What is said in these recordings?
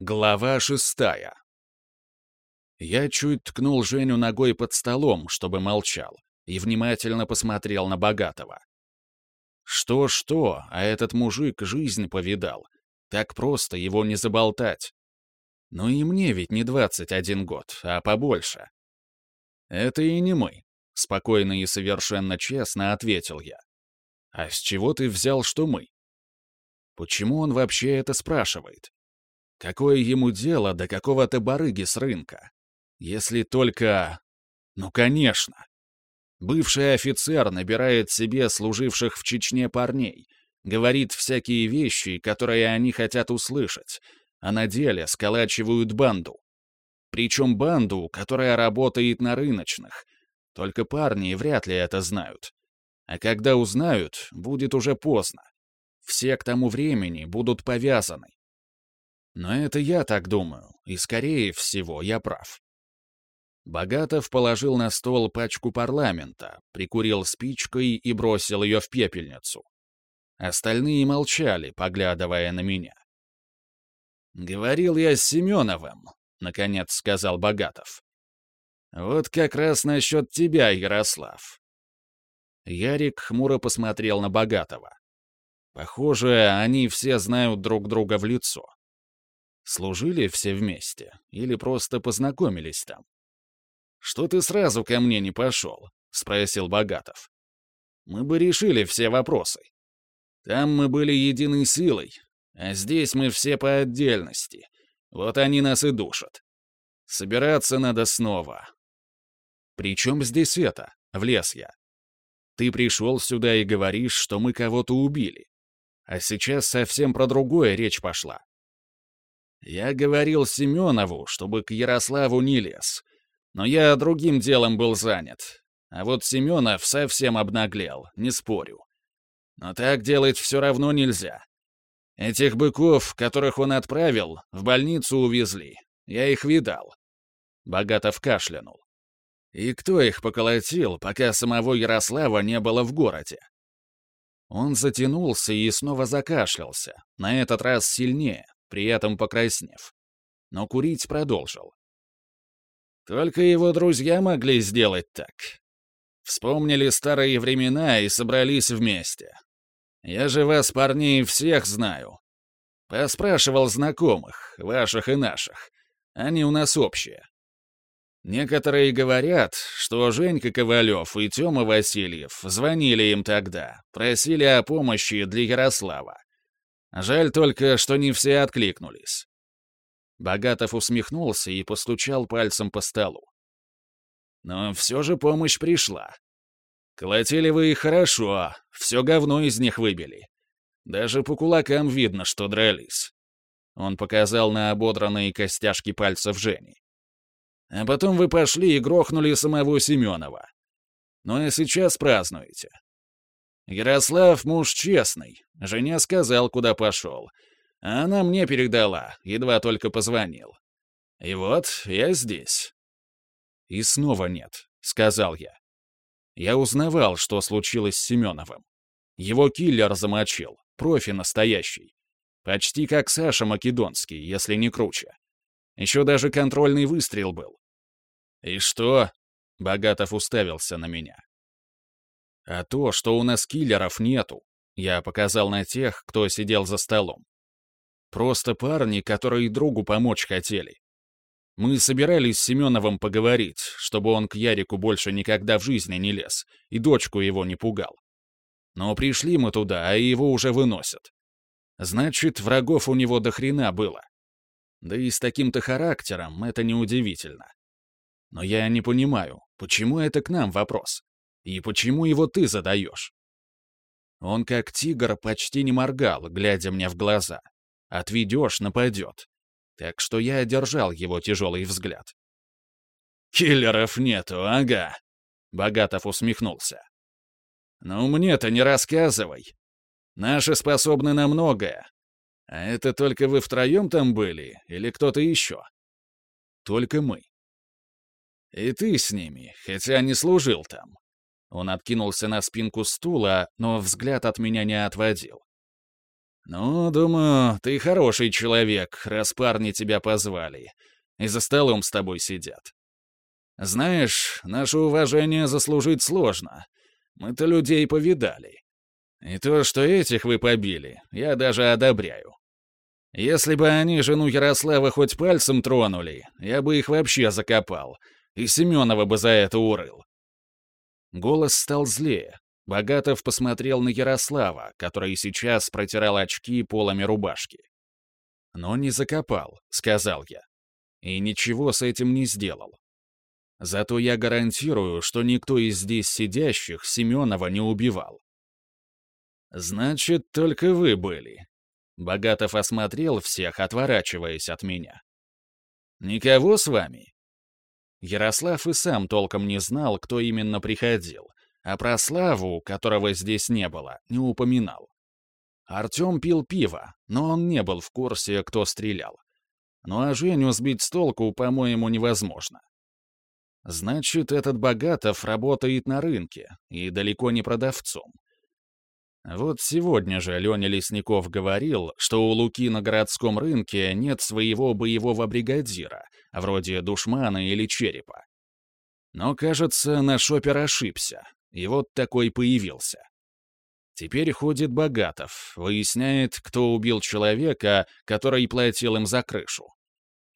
Глава шестая. Я чуть ткнул Женю ногой под столом, чтобы молчал, и внимательно посмотрел на Богатого. Что-что, а этот мужик жизнь повидал. Так просто его не заболтать. Ну и мне ведь не 21 год, а побольше. Это и не мы, спокойно и совершенно честно ответил я. А с чего ты взял, что мы? Почему он вообще это спрашивает? Какое ему дело до какого-то барыги с рынка? Если только... Ну, конечно. Бывший офицер набирает себе служивших в Чечне парней, говорит всякие вещи, которые они хотят услышать, а на деле сколачивают банду. Причем банду, которая работает на рыночных. Только парни вряд ли это знают. А когда узнают, будет уже поздно. Все к тому времени будут повязаны. Но это я так думаю, и, скорее всего, я прав. Богатов положил на стол пачку парламента, прикурил спичкой и бросил ее в пепельницу. Остальные молчали, поглядывая на меня. «Говорил я с Семеновым», — наконец сказал Богатов. «Вот как раз насчет тебя, Ярослав». Ярик хмуро посмотрел на Богатого. Похоже, они все знают друг друга в лицо. Служили все вместе или просто познакомились там? «Что ты сразу ко мне не пошел?» — спросил Богатов. «Мы бы решили все вопросы. Там мы были единой силой, а здесь мы все по отдельности. Вот они нас и душат. Собираться надо снова». «При чем здесь это?» — влез я. «Ты пришел сюда и говоришь, что мы кого-то убили. А сейчас совсем про другое речь пошла. Я говорил Семенову, чтобы к Ярославу не лез. Но я другим делом был занят. А вот Семенов совсем обнаглел, не спорю. Но так делать все равно нельзя. Этих быков, которых он отправил, в больницу увезли. Я их видал. Богатов кашлянул. И кто их поколотил, пока самого Ярослава не было в городе? Он затянулся и снова закашлялся, на этот раз сильнее, при этом покраснев. Но курить продолжил. Только его друзья могли сделать так. Вспомнили старые времена и собрались вместе. Я же вас, парней, всех знаю. Поспрашивал знакомых, ваших и наших. Они у нас общие. Некоторые говорят, что Женька Ковалев и Тёма Васильев звонили им тогда, просили о помощи для Ярослава. Жаль только, что не все откликнулись. Богатов усмехнулся и постучал пальцем по столу. Но все же помощь пришла. Колотили вы их хорошо, все говно из них выбили. Даже по кулакам видно, что дрались. Он показал на ободранные костяшки пальцев Жени. А потом вы пошли и грохнули самого Семенова. Ну и сейчас празднуете. Ярослав муж честный, жене сказал, куда пошел. А она мне передала, едва только позвонил. И вот я здесь. И снова нет, сказал я. Я узнавал, что случилось с Семеновым. Его киллер замочил, профи настоящий. Почти как Саша Македонский, если не круче. Еще даже контрольный выстрел был. «И что?» — Богатов уставился на меня. А то, что у нас киллеров нету, я показал на тех, кто сидел за столом. Просто парни, которые другу помочь хотели. Мы собирались с Семеновым поговорить, чтобы он к Ярику больше никогда в жизни не лез и дочку его не пугал. Но пришли мы туда, а его уже выносят. Значит, врагов у него до хрена было. Да и с таким-то характером это неудивительно. Но я не понимаю, почему это к нам вопрос? И почему его ты задаешь?» Он как тигр почти не моргал, глядя мне в глаза. Отведешь — нападет. Так что я одержал его тяжелый взгляд. «Киллеров нету, ага», — Богатов усмехнулся. «Ну мне-то не рассказывай. Наши способны на многое. А это только вы втроем там были или кто-то еще?» «Только мы». «И ты с ними, хотя не служил там. Он откинулся на спинку стула, но взгляд от меня не отводил. «Ну, думаю, ты хороший человек, раз парни тебя позвали. И за столом с тобой сидят. Знаешь, наше уважение заслужить сложно. Мы-то людей повидали. И то, что этих вы побили, я даже одобряю. Если бы они жену Ярослава хоть пальцем тронули, я бы их вообще закопал, и Семенова бы за это урыл». Голос стал злее, Богатов посмотрел на Ярослава, который сейчас протирал очки полами рубашки. «Но не закопал», — сказал я. «И ничего с этим не сделал. Зато я гарантирую, что никто из здесь сидящих Семенова не убивал». «Значит, только вы были». Богатов осмотрел всех, отворачиваясь от меня. «Никого с вами?» Ярослав и сам толком не знал, кто именно приходил, а про Славу, которого здесь не было, не упоминал. Артем пил пиво, но он не был в курсе, кто стрелял. Ну а Женю сбить с толку, по-моему, невозможно. Значит, этот Богатов работает на рынке и далеко не продавцом. Вот сегодня же Леня Лесников говорил, что у Луки на городском рынке нет своего боевого бригадира, вроде душмана или черепа. Но, кажется, наш опер ошибся, и вот такой появился. Теперь ходит Богатов, выясняет, кто убил человека, который платил им за крышу.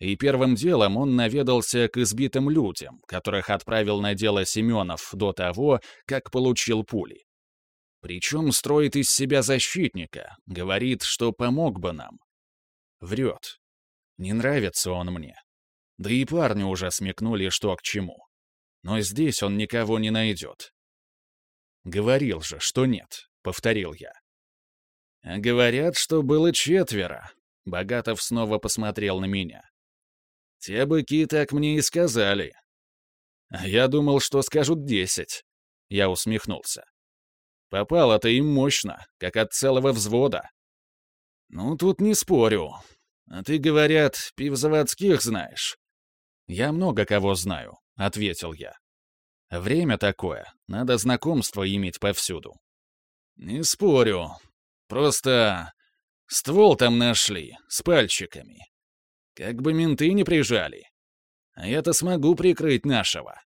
И первым делом он наведался к избитым людям, которых отправил на дело Семенов до того, как получил пули. Причем строит из себя защитника, говорит, что помог бы нам. Врет. Не нравится он мне. Да и парни уже смекнули, что к чему. Но здесь он никого не найдет. «Говорил же, что нет», — повторил я. «Говорят, что было четверо». Богатов снова посмотрел на меня. «Те быки так мне и сказали». «Я думал, что скажут десять». Я усмехнулся. «Попало-то им мощно, как от целого взвода». «Ну, тут не спорю. А ты, говорят, пивзаводских знаешь?» «Я много кого знаю», — ответил я. Время такое, надо знакомство иметь повсюду. Не спорю. Просто ствол там нашли, с пальчиками. Как бы менты не прижали. А я-то смогу прикрыть нашего.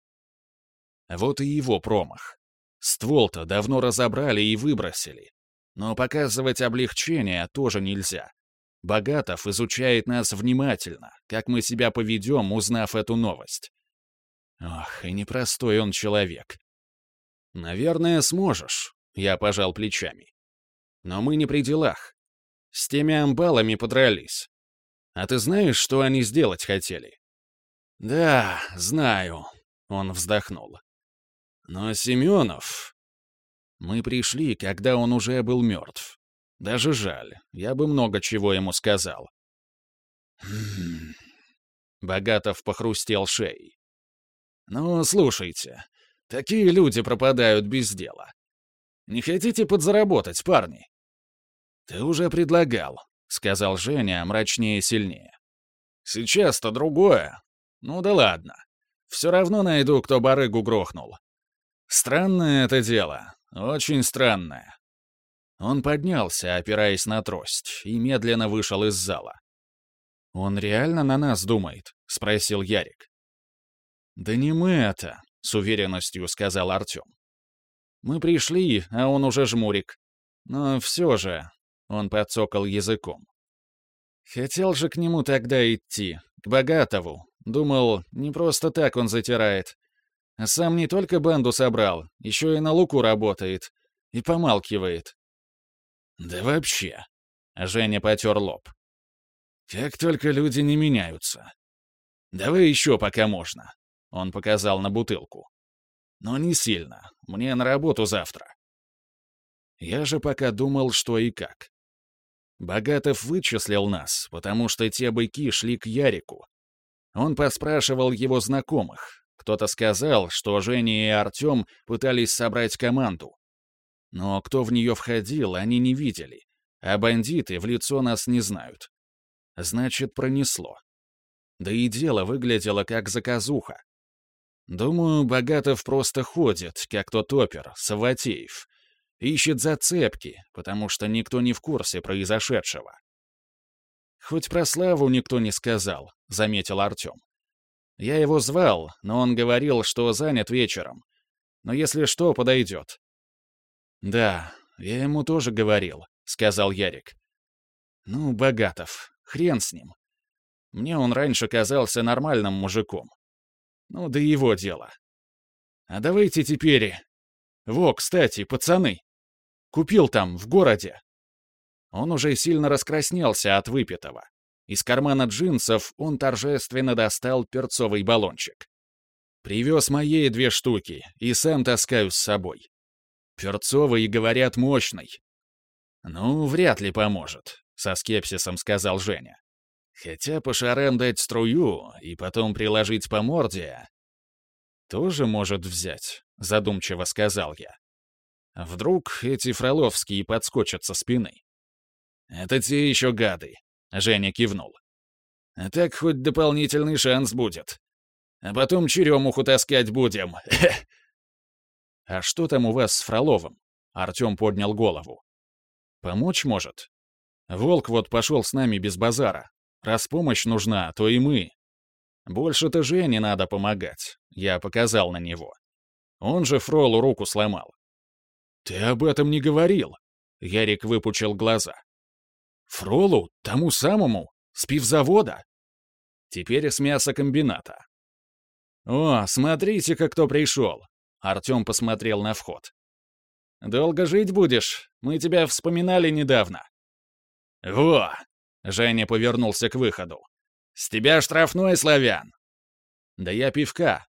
Вот и его промах. Ствол-то давно разобрали и выбросили. Но показывать облегчение тоже нельзя. Богатов изучает нас внимательно, как мы себя поведем, узнав эту новость. Ох, и непростой он человек. Наверное, сможешь, я пожал плечами. Но мы не при делах. С теми амбалами подрались. А ты знаешь, что они сделать хотели? Да, знаю, он вздохнул. Но Семенов... Мы пришли, когда он уже был мертв. Даже жаль, я бы много чего ему сказал. Хм. Богатов похрустел шеей. «Ну, слушайте, такие люди пропадают без дела. Не хотите подзаработать, парни?» «Ты уже предлагал», — сказал Женя мрачнее и сильнее. «Сейчас-то другое. Ну да ладно. Все равно найду, кто барыгу грохнул. Странное это дело, очень странное». Он поднялся, опираясь на трость, и медленно вышел из зала. «Он реально на нас думает?» — спросил Ярик. «Да не мы это», — с уверенностью сказал Артем. «Мы пришли, а он уже жмурик. Но все же...» — он подцокал языком. «Хотел же к нему тогда идти, к Богатову. Думал, не просто так он затирает. А сам не только банду собрал, еще и на луку работает. И помалкивает». «Да вообще...» — Женя потер лоб. «Как только люди не меняются. Давай еще пока можно. Он показал на бутылку. «Но не сильно. Мне на работу завтра». Я же пока думал, что и как. Богатов вычислил нас, потому что те быки шли к Ярику. Он поспрашивал его знакомых. Кто-то сказал, что Женя и Артем пытались собрать команду. Но кто в нее входил, они не видели, а бандиты в лицо нас не знают. Значит, пронесло. Да и дело выглядело как заказуха. Думаю, Богатов просто ходит, как тот опер, Саватеев. Ищет зацепки, потому что никто не в курсе произошедшего. «Хоть про Славу никто не сказал», — заметил Артем. «Я его звал, но он говорил, что занят вечером. Но если что, подойдет». «Да, я ему тоже говорил», — сказал Ярик. «Ну, Богатов, хрен с ним. Мне он раньше казался нормальным мужиком. Ну, да его дело. А давайте теперь... Во, кстати, пацаны. Купил там, в городе. Он уже сильно раскраснелся от выпитого. Из кармана джинсов он торжественно достал перцовый баллончик. Привез моей две штуки и сам таскаю с собой. Перцовый, говорят, мощный. Ну, вряд ли поможет, со скепсисом сказал Женя. Хотя по шарам дать струю и потом приложить по морде... Тоже может взять, задумчиво сказал я. Вдруг эти фроловские подскочат со спины. «Это те еще гады», — Женя кивнул. «А так хоть дополнительный шанс будет. А потом черемуху таскать будем. «А что там у вас с Фроловым?» Артем поднял голову. «Помочь может? Волк вот пошел с нами без базара. Раз помощь нужна, то и мы. Больше-то Жене надо помогать», — я показал на него. Он же Фролу руку сломал. «Ты об этом не говорил!» Ярик выпучил глаза. «Фролу? Тому самому? С пивзавода?» «Теперь с мясокомбината». «О, смотрите-ка, кто пришел!» Артем посмотрел на вход. «Долго жить будешь? Мы тебя вспоминали недавно». «Во!» — Женя повернулся к выходу. «С тебя штрафной, славян!» «Да я пивка»,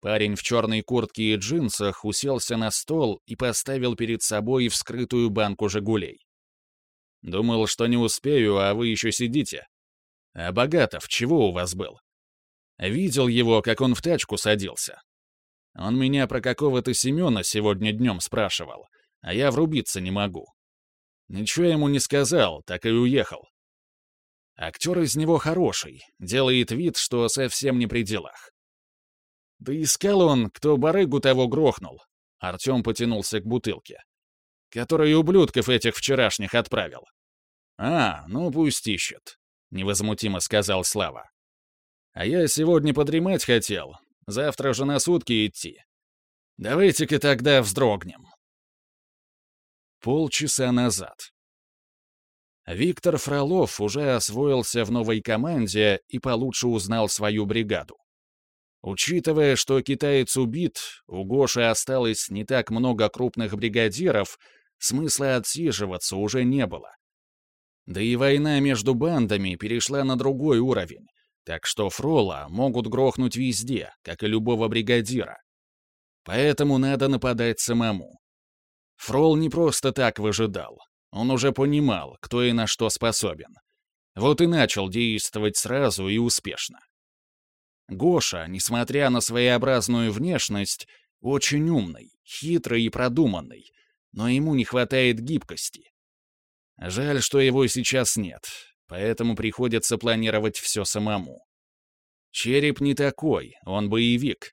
Парень в черной куртке и джинсах уселся на стол и поставил перед собой вскрытую банку «Жигулей». «Думал, что не успею, а вы еще сидите. А Богатов чего у вас был?» «Видел его, как он в тачку садился. Он меня про какого-то Семена сегодня днем спрашивал, а я врубиться не могу. Ничего ему не сказал, так и уехал. Актер из него хороший, делает вид, что совсем не при делах. Да искал он, кто барыгу того грохнул. Артем потянулся к бутылке. Который ублюдков этих вчерашних отправил. «А, ну пусть ищет», — невозмутимо сказал Слава. «А я сегодня подремать хотел. Завтра же на сутки идти. Давайте-ка тогда вздрогнем». Полчаса назад. Виктор Фролов уже освоился в новой команде и получше узнал свою бригаду. Учитывая, что китаец убит, у Гоши осталось не так много крупных бригадиров, смысла отсиживаться уже не было. Да и война между бандами перешла на другой уровень, так что Фрола могут грохнуть везде, как и любого бригадира. Поэтому надо нападать самому. Фрол не просто так выжидал. Он уже понимал, кто и на что способен. Вот и начал действовать сразу и успешно. Гоша, несмотря на своеобразную внешность, очень умный, хитрый и продуманный, но ему не хватает гибкости. Жаль, что его сейчас нет, поэтому приходится планировать все самому. Череп не такой, он боевик.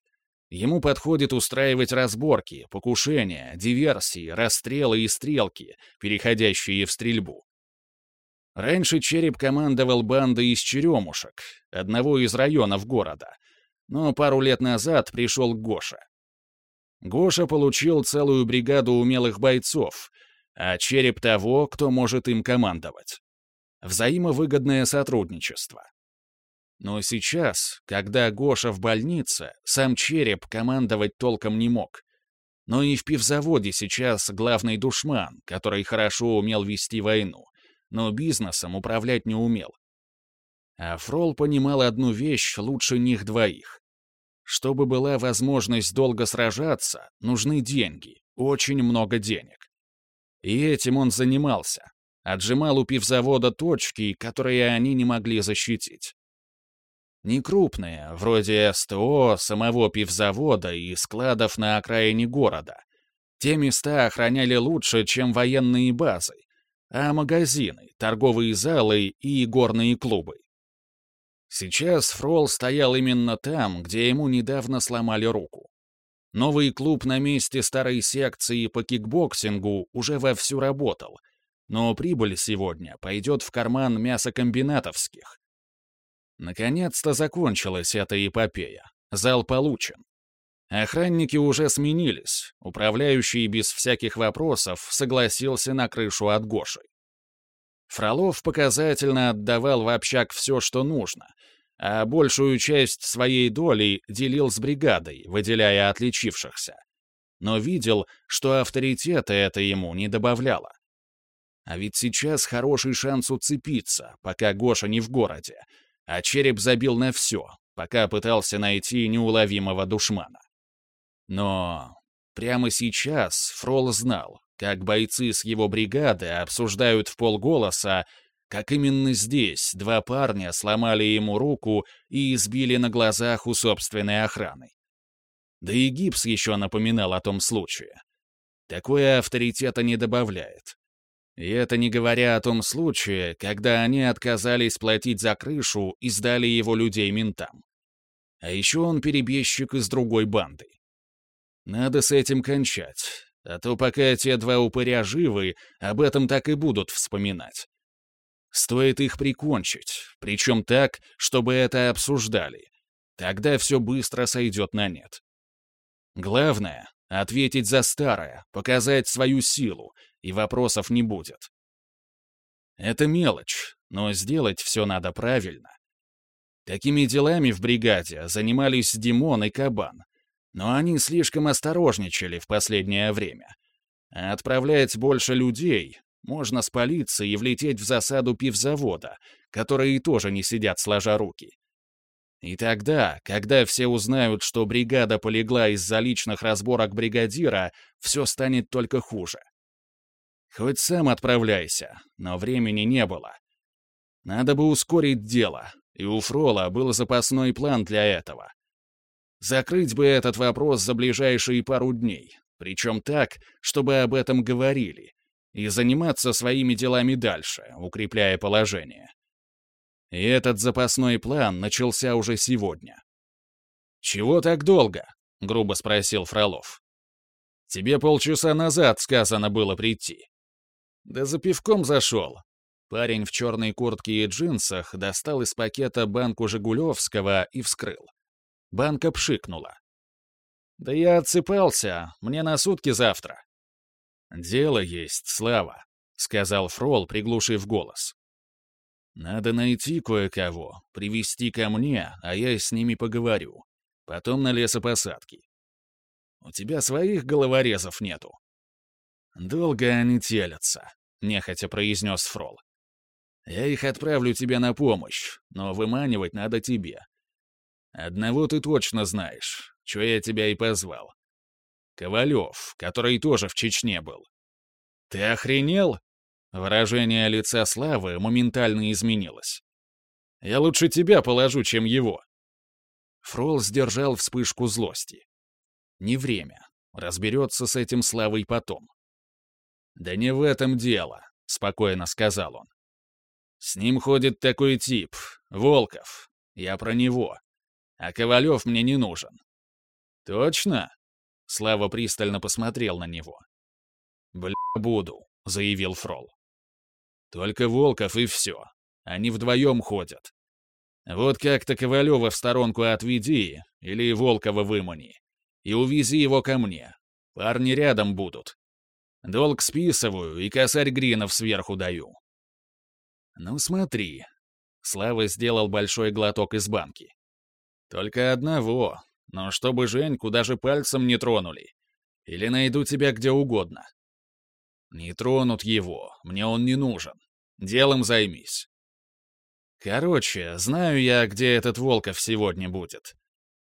Ему подходит устраивать разборки, покушения, диверсии, расстрелы и стрелки, переходящие в стрельбу. Раньше Череп командовал бандой из черемушек, одного из районов города, но пару лет назад пришел Гоша. Гоша получил целую бригаду умелых бойцов, а Череп того, кто может им командовать. Взаимовыгодное сотрудничество. Но сейчас, когда Гоша в больнице, сам Череп командовать толком не мог. Но и в пивзаводе сейчас главный душман, который хорошо умел вести войну но бизнесом управлять не умел. А Фрол понимал одну вещь лучше них двоих. Чтобы была возможность долго сражаться, нужны деньги, очень много денег. И этим он занимался. Отжимал у пивзавода точки, которые они не могли защитить. Не крупные, вроде СТО, самого пивзавода и складов на окраине города. Те места охраняли лучше, чем военные базы, а магазины, торговые залы и горные клубы. Сейчас Фрол стоял именно там, где ему недавно сломали руку. Новый клуб на месте старой секции по кикбоксингу уже вовсю работал, но прибыль сегодня пойдет в карман мясокомбинатовских. Наконец-то закончилась эта эпопея. Зал получен. Охранники уже сменились. Управляющий без всяких вопросов согласился на крышу от Гоши. Фролов показательно отдавал в общак все, что нужно, а большую часть своей доли делил с бригадой, выделяя отличившихся. Но видел, что авторитета это ему не добавляло. А ведь сейчас хороший шанс уцепиться, пока Гоша не в городе, а череп забил на все, пока пытался найти неуловимого душмана. Но прямо сейчас Фрол знал, как бойцы с его бригады обсуждают в полголоса, как именно здесь два парня сломали ему руку и избили на глазах у собственной охраны. Да и гипс еще напоминал о том случае. Такое авторитета не добавляет. И это не говоря о том случае, когда они отказались платить за крышу и сдали его людей ментам. А еще он перебежчик из другой банды. Надо с этим кончать, а то пока те два упыря живы, об этом так и будут вспоминать. Стоит их прикончить, причем так, чтобы это обсуждали. Тогда все быстро сойдет на нет. Главное — ответить за старое, показать свою силу, и вопросов не будет. Это мелочь, но сделать все надо правильно. Такими делами в бригаде занимались Димон и Кабан, но они слишком осторожничали в последнее время. А отправлять больше людей можно спалиться и влететь в засаду пивзавода, которые тоже не сидят сложа руки. И тогда, когда все узнают, что бригада полегла из-за личных разборок бригадира, все станет только хуже. Хоть сам отправляйся, но времени не было. Надо бы ускорить дело, и у Фрола был запасной план для этого. Закрыть бы этот вопрос за ближайшие пару дней, причем так, чтобы об этом говорили, и заниматься своими делами дальше, укрепляя положение. И этот запасной план начался уже сегодня. «Чего так долго?» — грубо спросил Фролов. «Тебе полчаса назад сказано было прийти». Да за пивком зашел. Парень в черной куртке и джинсах достал из пакета банку «Жигулевского» и вскрыл. Банка пшикнула. «Да я отсыпался, мне на сутки завтра». «Дело есть, Слава», — сказал Фрол, приглушив голос. «Надо найти кое-кого, привести ко мне, а я с ними поговорю. Потом на лесопосадки. У тебя своих головорезов нету?» «Долго они телятся», — нехотя произнес Фрол. «Я их отправлю тебе на помощь, но выманивать надо тебе. Одного ты точно знаешь, что я тебя и позвал. Ковалев, который тоже в Чечне был. Ты охренел?» Выражение лица Славы моментально изменилось. «Я лучше тебя положу, чем его». Фрол сдержал вспышку злости. «Не время. Разберется с этим Славой потом. «Да не в этом дело», — спокойно сказал он. «С ним ходит такой тип, Волков. Я про него. А Ковалев мне не нужен». «Точно?» — Слава пристально посмотрел на него. «Бля, буду», — заявил Фрол. «Только Волков и все. Они вдвоем ходят. Вот как-то Ковалева в сторонку отведи или Волкова вымани. И увези его ко мне. Парни рядом будут. Долг списываю и косарь гринов сверху даю. Ну смотри. Слава сделал большой глоток из банки. Только одного, но чтобы Женьку даже пальцем не тронули. Или найду тебя где угодно. Не тронут его, мне он не нужен. Делом займись. Короче, знаю я, где этот Волков сегодня будет.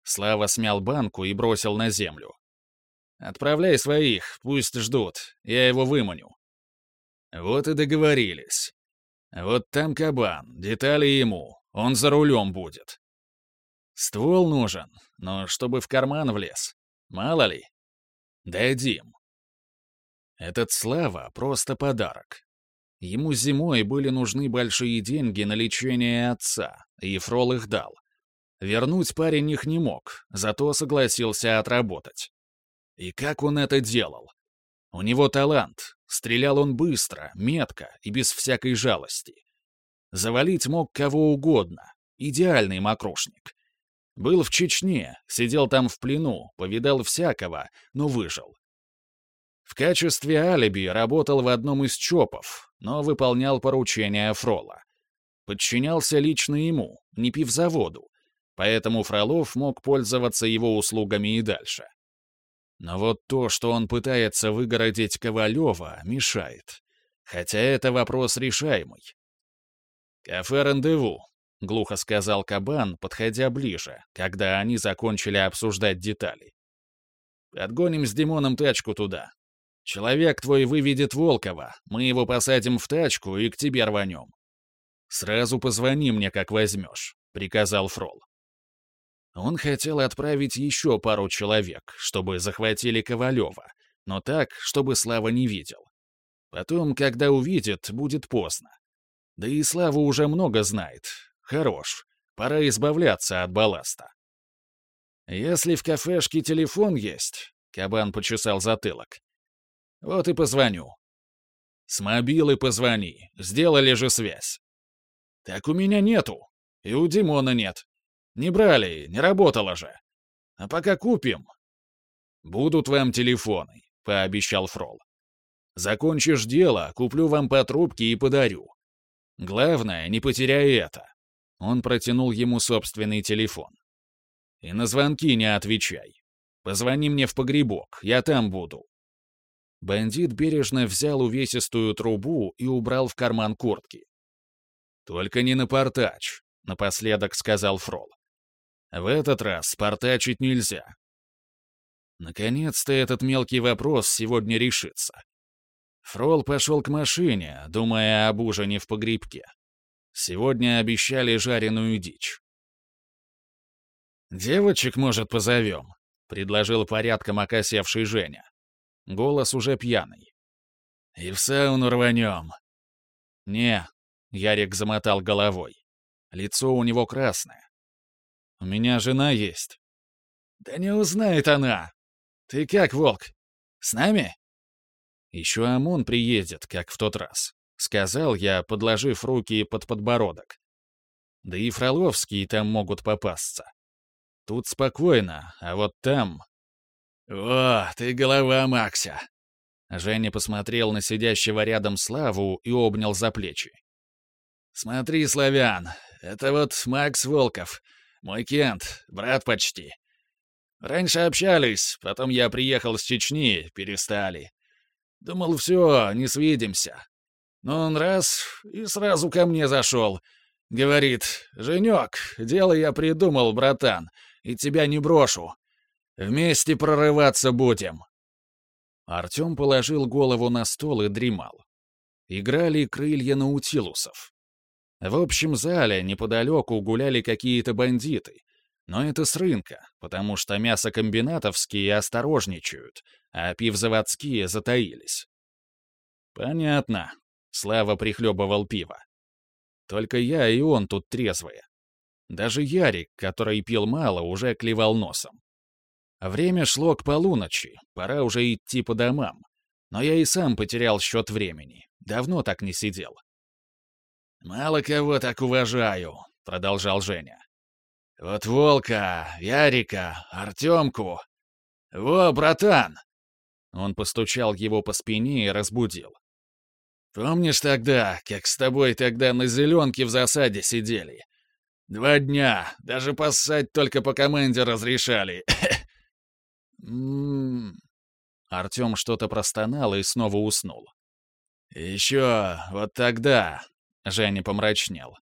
Слава смял банку и бросил на землю. Отправляй своих, пусть ждут, я его выманю». Вот и договорились. Вот там кабан, детали ему, он за рулем будет. Ствол нужен, но чтобы в карман влез. Мало ли. Дадим. Этот Слава — просто подарок. Ему зимой были нужны большие деньги на лечение отца, и Фрол их дал. Вернуть парень их не мог, зато согласился отработать. И как он это делал? У него талант. Стрелял он быстро, метко и без всякой жалости. Завалить мог кого угодно. Идеальный мокрошник. Был в Чечне, сидел там в плену, повидал всякого, но выжил. В качестве алиби работал в одном из ЧОПов, но выполнял поручения Фрола. Подчинялся лично ему, не пив заводу, поэтому Фролов мог пользоваться его услугами и дальше. Но вот то, что он пытается выгородить Ковалева, мешает. Хотя это вопрос решаемый. «Кафе «Рандеву», — глухо сказал Кабан, подходя ближе, когда они закончили обсуждать детали. «Отгоним с Димоном тачку туда. Человек твой выведет Волкова, мы его посадим в тачку и к тебе рванем. Сразу позвони мне, как возьмешь», — приказал Фрол. Он хотел отправить еще пару человек, чтобы захватили Ковалева, но так, чтобы Слава не видел. Потом, когда увидит, будет поздно. Да и Слава уже много знает. Хорош. Пора избавляться от балласта. «Если в кафешке телефон есть...» — Кабан почесал затылок. «Вот и позвоню». «С мобилы позвони. Сделали же связь». «Так у меня нету. И у Димона нет. Не брали, не работало же. А пока купим. Будут вам телефоны, пообещал Фрол. Закончишь дело, куплю вам по трубке и подарю. Главное, не потеряй это. Он протянул ему собственный телефон. И на звонки не отвечай. Позвони мне в погребок, я там буду. Бандит бережно взял увесистую трубу и убрал в карман куртки. «Только не напортач», — напоследок сказал Фрол. В этот раз портачить нельзя. Наконец-то этот мелкий вопрос сегодня решится. Фрол пошел к машине, думая об ужине в погребке. Сегодня обещали жареную дичь. «Девочек, может, позовем?» — предложил порядком окосевший Женя. Голос уже пьяный. «И в сауну рванем». «Не», — Ярик замотал головой. Лицо у него красное. У меня жена есть». «Да не узнает она. Ты как, Волк, с нами?» «Еще ОМОН приедет, как в тот раз», — сказал я, подложив руки под подбородок. «Да и Фроловские там могут попасться. Тут спокойно, а вот там...» «О, ты голова Макса!» Женя посмотрел на сидящего рядом Славу и обнял за плечи. «Смотри, славян, это вот Макс Волков, мой Кент, брат почти. Раньше общались, потом я приехал с Чечни, перестали. Думал, все, не свидимся. Но он раз и сразу ко мне зашел. Говорит, «Женек, дело я придумал, братан, и тебя не брошу. Вместе прорываться будем». Артем положил голову на стол и дремал. Играли крылья наутилусов. В общем зале неподалеку гуляли какие-то бандиты. Но это с рынка, потому что мясокомбинатовские осторожничают, а пивзаводские затаились. «Понятно», — Слава прихлебывал пиво. «Только я и он тут трезвые. Даже Ярик, который пил мало, уже клевал носом. Время шло к полуночи, пора уже идти по домам. Но я и сам потерял счет времени. Давно так не сидел. «Мало кого так уважаю», — продолжал Женя. «Вот Волка, Ярика, Артемку. Во, братан!» Он постучал его по спине и разбудил. «Помнишь тогда, как с тобой тогда на зеленке в засаде сидели? Два дня, даже поссать только по команде разрешали. М-м-м. Артем что-то простонал и снова уснул. «Еще вот тогда, Женя помрачнел.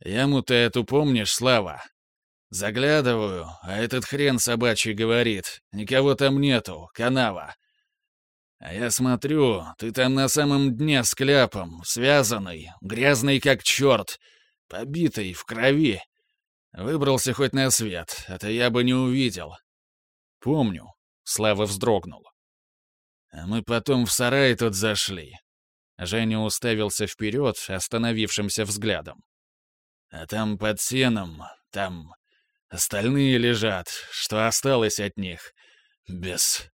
«Яму-то эту помнишь, Слава? Заглядываю, а этот хрен собачий говорит, никого там нету, канава. А я смотрю, ты там на самом дне с кляпом, связанный, грязный как черт, побитый, в крови. Выбрался хоть на свет, это я бы не увидел. Помню, Слава вздрогнул. А мы потом в сарай тут зашли. Женя уставился вперед остановившимся взглядом. «А там под сеном, там остальные лежат, что осталось от них. Без...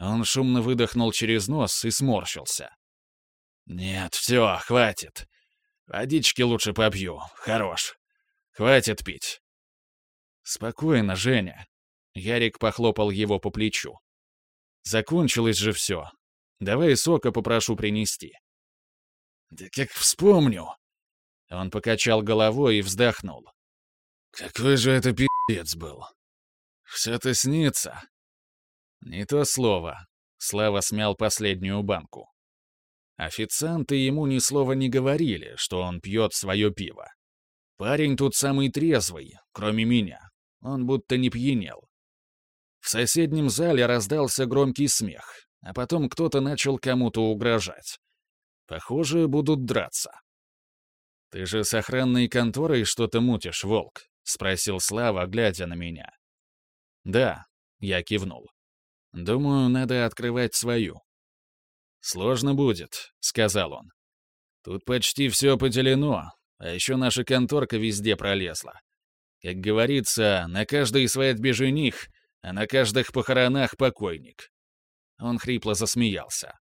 Он шумно выдохнул через нос и сморщился. «Нет, все, хватит. Водички лучше попью. Хорош. Хватит пить». «Спокойно, Женя». Ярик похлопал его по плечу. «Закончилось же все. Давай сока попрошу принести». «Да как вспомню!» Он покачал головой и вздохнул. «Какой же это пи***ц был! Все-то снится!» «Не то слово». Слава смял последнюю банку. Официанты ему ни слова не говорили, что он пьет свое пиво. Парень тут самый трезвый, кроме меня. Он будто не пьянел. В соседнем зале раздался громкий смех, а потом кто-то начал кому-то угрожать. Похоже, будут драться. «Ты же с охранной конторой что-то мутишь, Волк?» — спросил Слава, глядя на меня. «Да», — я кивнул. «Думаю, надо открывать свою». «Сложно будет», — сказал он. «Тут почти все поделено, а еще наша конторка везде пролезла. Как говорится, на каждой свадьбе жених, а на каждых похоронах покойник». Он хрипло засмеялся.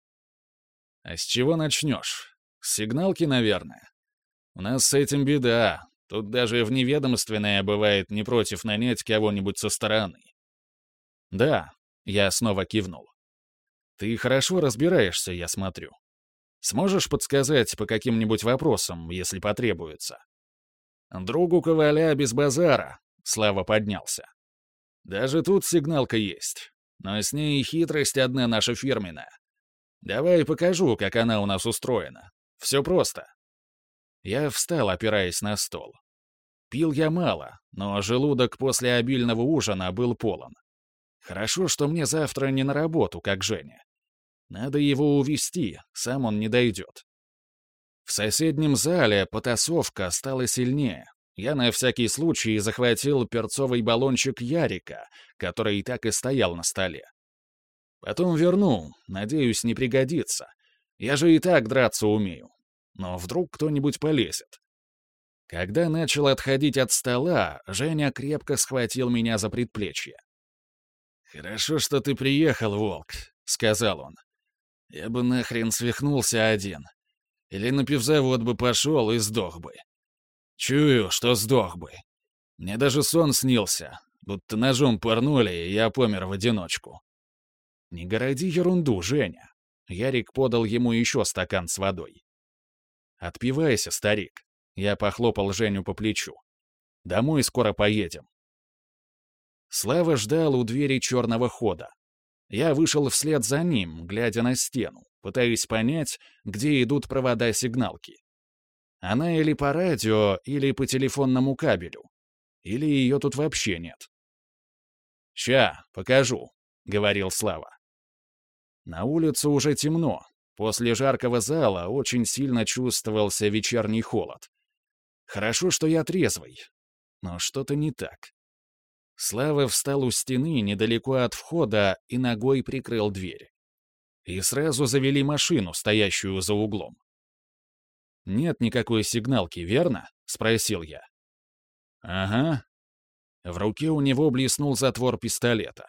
«А с чего начнешь? С сигналки, наверное. У нас с этим беда. Тут даже в неведомственное бывает не против нанять кого-нибудь со стороны». «Да», — я снова кивнул. Ты хорошо разбираешься, я смотрю. Сможешь подсказать по каким-нибудь вопросам, если потребуется? Другу Коваля без базара. Слава поднялся. Даже тут сигналка есть. Но с ней хитрость одна наша фирменная. Давай покажу, как она у нас устроена. Все просто. Я встал, опираясь на стол. Пил я мало, но желудок после обильного ужина был полон. Хорошо, что мне завтра не на работу, как Женя. Надо его увести, сам он не дойдет. В соседнем зале потасовка стала сильнее. Я на всякий случай захватил перцовый баллончик Ярика, который и так и стоял на столе. Потом верну, надеюсь, не пригодится. Я же и так драться умею. Но вдруг кто-нибудь полезет. Когда начал отходить от стола, Женя крепко схватил меня за предплечье. «Хорошо, что ты приехал, Волк», — сказал он. Я бы нахрен свихнулся один. Или на пивзавод бы пошел и сдох бы. Чую, что сдох бы. Мне даже сон снился, будто ножом порнули, и я помер в одиночку. Не городи ерунду, Женя. Ярик подал ему еще стакан с водой. «Отпивайся, старик». Я похлопал Женю по плечу. «Домой скоро поедем». Слава ждал у двери черного хода. Я вышел вслед за ним, глядя на стену, пытаясь понять, где идут провода сигналки. Она или по радио, или по телефонному кабелю. Или ее тут вообще нет. «Ща, покажу», — говорил Слава. На улице уже темно. После жаркого зала очень сильно чувствовался вечерний холод. Хорошо, что я трезвый. Но что-то не так. Слава встал у стены недалеко от входа и ногой прикрыл дверь. И сразу завели машину, стоящую за углом. «Нет никакой сигналки, верно?» — спросил я. «Ага». В руке у него блеснул затвор пистолета.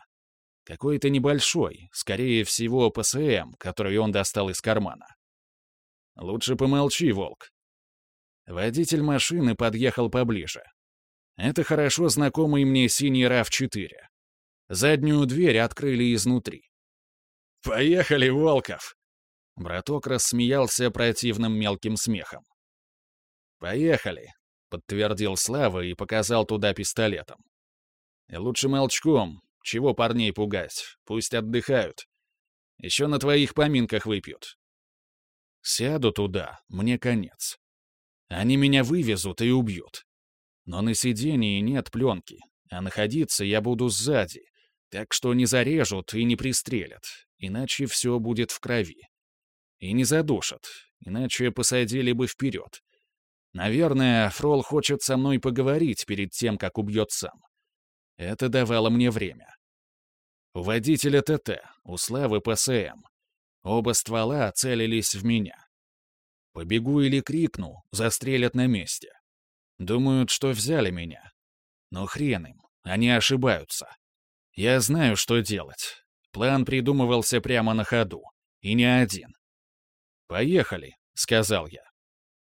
Какой-то небольшой, скорее всего, ПСМ, который он достал из кармана. «Лучше помолчи, Волк». Водитель машины подъехал поближе. Это хорошо знакомый мне синий RAV4. Заднюю дверь открыли изнутри. «Поехали, Волков!» Браток рассмеялся противным мелким смехом. «Поехали», — подтвердил Слава и показал туда пистолетом. И «Лучше молчком. Чего парней пугать? Пусть отдыхают. Еще на твоих поминках выпьют. Сяду туда, мне конец. Они меня вывезут и убьют. Но на сидении нет пленки, а находиться я буду сзади, так что не зарежут и не пристрелят, иначе все будет в крови. И не задушат, иначе посадили бы вперед. Наверное, Фрол хочет со мной поговорить перед тем, как убьет сам. Это давало мне время. У водителя ТТ, у Славы ПСМ. Оба ствола целились в меня. Побегу или крикну, застрелят на месте. Думают, что взяли меня. Но хрен им, они ошибаются. Я знаю, что делать. План придумывался прямо на ходу. И не один. «Поехали», — сказал я.